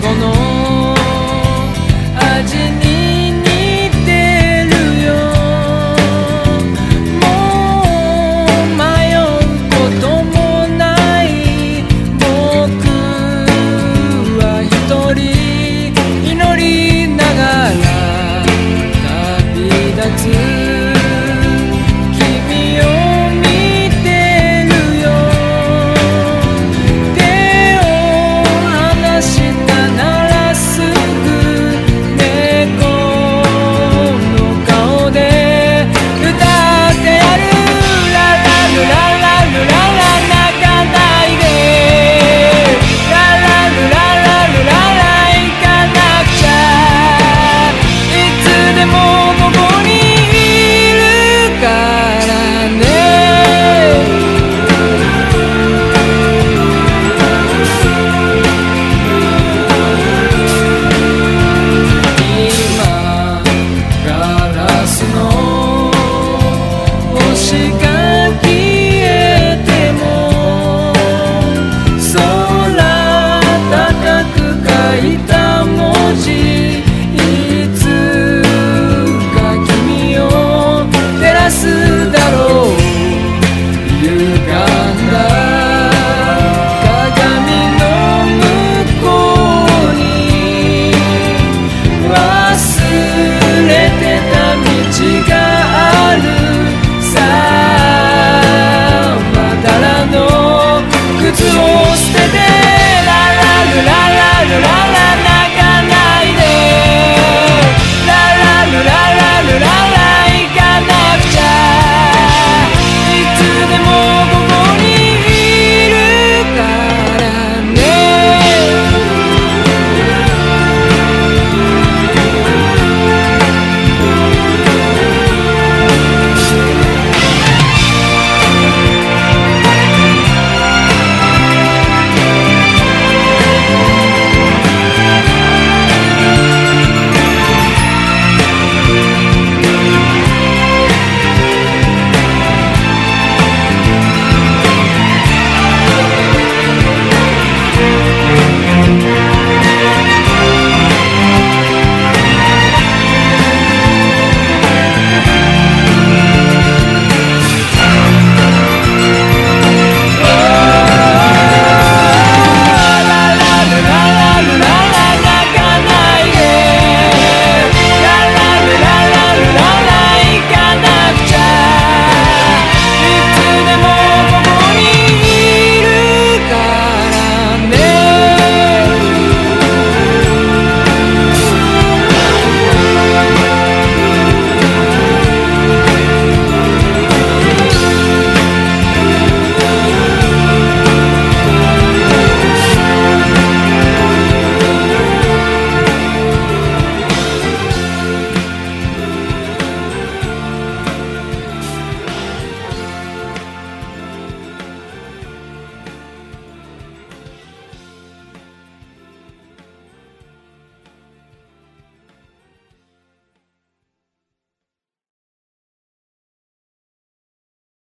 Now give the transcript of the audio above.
gonna